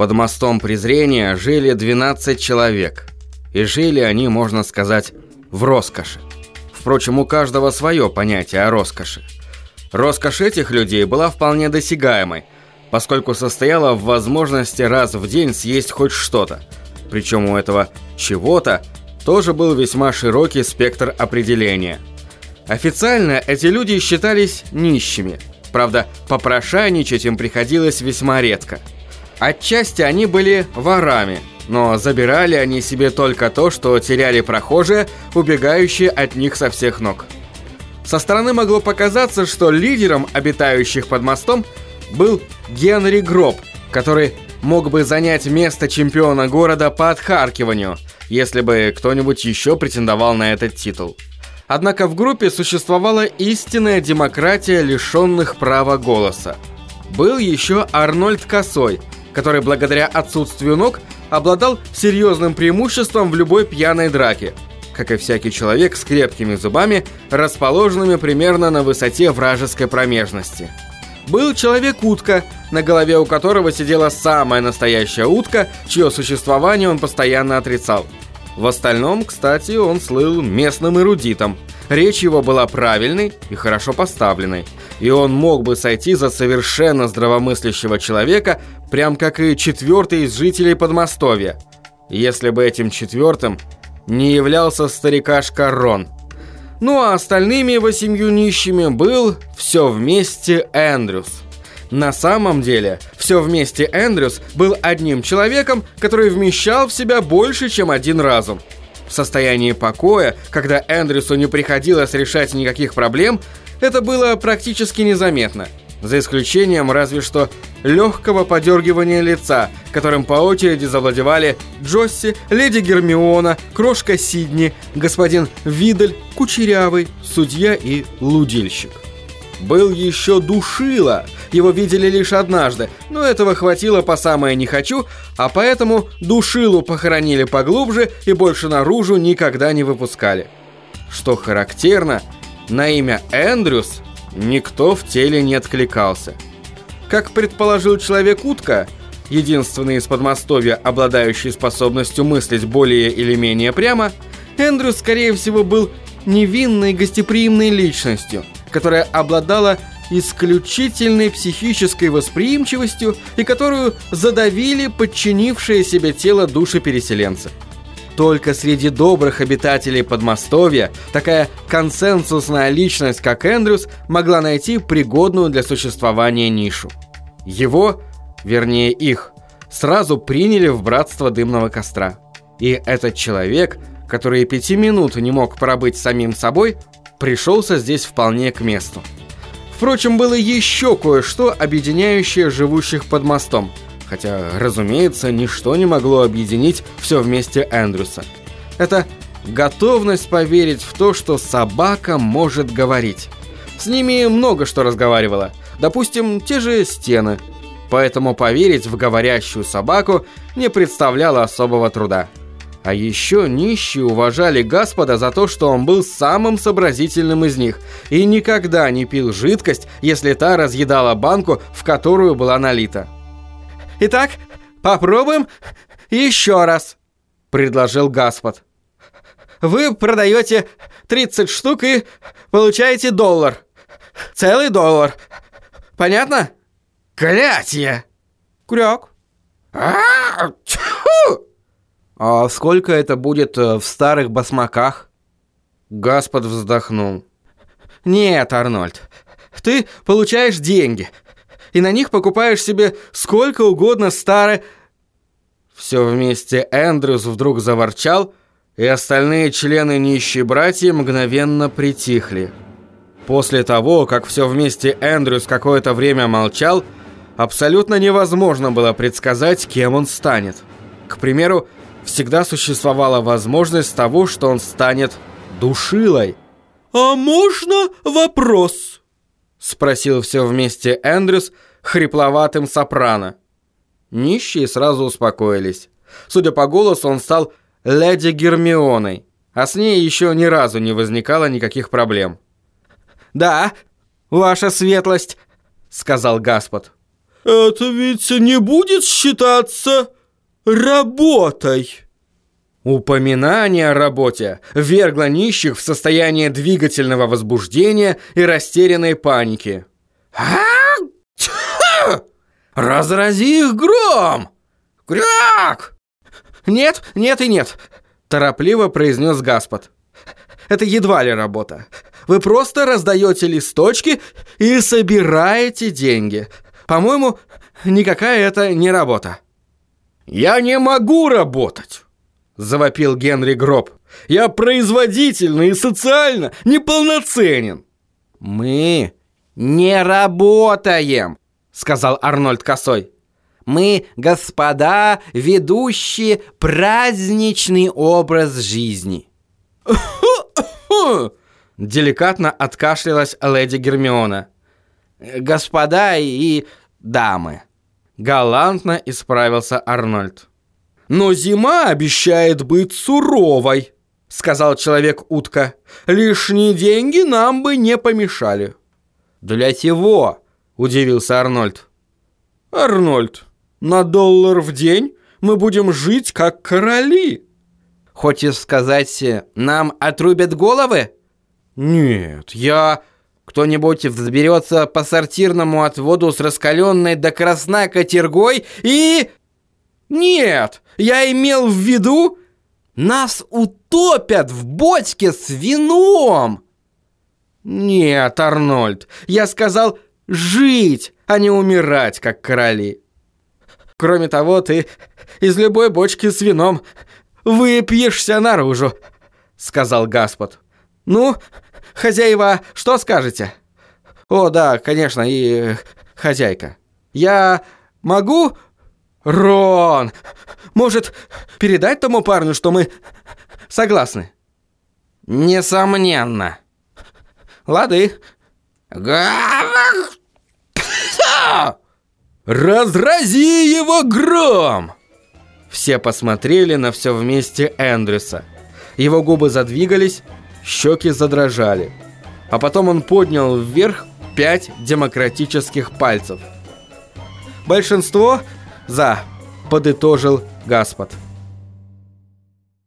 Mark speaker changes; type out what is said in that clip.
Speaker 1: Под мостом презрения жили 12 человек. И жили они, можно сказать, в роскоши. Впрочем, у каждого свое понятие о роскоши. Роскошь этих людей была вполне досягаемой, поскольку состояла в возможности раз в день съесть хоть что-то. Причем у этого «чего-то» тоже был весьма широкий спектр определения. Официально эти люди считались нищими. Правда, попрошайничать им приходилось весьма редко – Отчасти они были ворами, но забирали они себе только то, что теряли прохожие, убегающие от них со всех ног. Со стороны могло показаться, что лидером обитающих под мостом был Генри Гроб, который мог бы занять место чемпиона города по отхаркиванию, если бы кто-нибудь еще претендовал на этот титул. Однако в группе существовала истинная демократия лишенных права голоса. Был еще Арнольд Косой – который благодаря отсутствию ног обладал серьезным преимуществом в любой пьяной драке, как и всякий человек с крепкими зубами, расположенными примерно на высоте вражеской промежности. Был человек-утка, на голове у которого сидела самая настоящая утка, чье существование он постоянно отрицал. В остальном, кстати, он слыл местным эрудитом. Речь его была правильной и хорошо поставленной – и он мог бы сойти за совершенно здравомыслящего человека, прям как и четвертый из жителей Подмостовья, если бы этим четвертым не являлся старикашка Рон. Ну а остальными восемью нищими был все вместе Эндрюс. На самом деле, все вместе Эндрюс был одним человеком, который вмещал в себя больше, чем один разум. В состоянии покоя, когда Эндрюсу не приходилось решать никаких проблем, это было практически незаметно, за исключением разве что легкого подергивания лица, которым по очереди завладевали Джосси, леди Гермиона, крошка Сидни, господин Видаль, Кучерявый, судья и лудильщик. Был еще Душила, его видели лишь однажды, но этого хватило по самое не хочу, а поэтому Душилу похоронили поглубже и больше наружу никогда не выпускали. Что характерно – на имя Эндрюс никто в теле не откликался. Как предположил Человек-утка, единственный из подмостовья, обладающий способностью мыслить более или менее прямо, Эндрюс, скорее всего, был невинной гостеприимной личностью, которая обладала исключительной психической восприимчивостью и которую задавили подчинившие себе тело души переселенца. Только среди добрых обитателей Подмостовья такая консенсусная личность, как Эндрюс, могла найти пригодную для существования нишу. Его, вернее их, сразу приняли в братство дымного костра. И этот человек, который пяти минут не мог пробыть самим собой, пришелся здесь вполне к месту. Впрочем, было еще кое-что, объединяющее живущих под мостом – хотя, разумеется, ничто не могло объединить все вместе Эндрюса. Это готовность поверить в то, что собака может говорить. С ними много что разговаривало, допустим, те же стены. Поэтому поверить в говорящую собаку не представляло особого труда. А еще нищие уважали Господа за то, что он был самым сообразительным из них и никогда не пил жидкость, если та разъедала банку, в которую была налита. Итак, попробуем еще раз», — предложил Гаспод. «Вы продаете 30 штук и получаете доллар. Целый доллар. Понятно?» «Клятье!» «Кряк». «А, «А сколько это будет э, в старых басмаках?» Гаспод вздохнул. «Нет, Арнольд, ты получаешь деньги, и на них покупаешь себе сколько угодно старое...» Все вместе Эндрюс вдруг заворчал, и остальные члены нищей братья мгновенно притихли. После того, как все вместе Эндрюс какое-то время молчал, абсолютно невозможно было предсказать, кем он станет. К примеру, всегда существовала возможность того, что он станет душилой. «А можно вопрос?» Спросил все вместе Эндрюс хрипловатым сопрано. Нищие сразу успокоились. Судя по голосу, он стал леди Гермионой, а с ней еще ни разу не возникало никаких проблем. «Да, ваша светлость», — сказал Гаспод.
Speaker 2: Это ведь не будет считаться работой.
Speaker 1: Упоминание о работе вергло нищих в состояние двигательного возбуждения и растерянной паники.
Speaker 2: Разрази их гром! Кряк!
Speaker 1: Нет, нет и нет, торопливо произнес Гаспод. Это едва ли работа. Вы просто раздаете листочки и собираете деньги. По-моему, никакая это не работа.
Speaker 2: Я не могу работать завопил Генри Гроб. «Я производительно и социально неполноценен!»
Speaker 1: «Мы не работаем!» — сказал Арнольд Косой. «Мы, господа, ведущие праздничный образ жизни!» Деликатно откашлялась леди Гермиона. «Господа и дамы!» Галантно исправился Арнольд.
Speaker 2: «Но зима обещает быть суровой», — сказал человек-утка. «Лишние деньги нам бы не помешали».
Speaker 1: «Для чего?» — удивился Арнольд.
Speaker 2: «Арнольд, на доллар в день мы будем жить как короли».
Speaker 1: «Хочешь сказать, нам отрубят головы?»
Speaker 2: «Нет, я...»
Speaker 1: Кто-нибудь взберется по сортирному отводу с раскаленной до красна котергой и... Нет, я имел в виду, нас утопят в бочке с вином. Нет, Арнольд, я сказал жить, а не умирать, как короли. Кроме того, ты из любой бочки с вином выпьешься наружу, сказал Гаспод. Ну, хозяева, что скажете? О, да, конечно, и хозяйка. Я могу «Рон, может, передать тому парню, что мы согласны?»
Speaker 2: «Несомненно».
Speaker 1: «Лады».
Speaker 2: «Разрази его гром!»
Speaker 1: Все посмотрели на все вместе Эндрюса. Его губы задвигались, щеки задрожали. А потом он поднял вверх пять демократических пальцев. Большинство «За», подытожил Гаспод.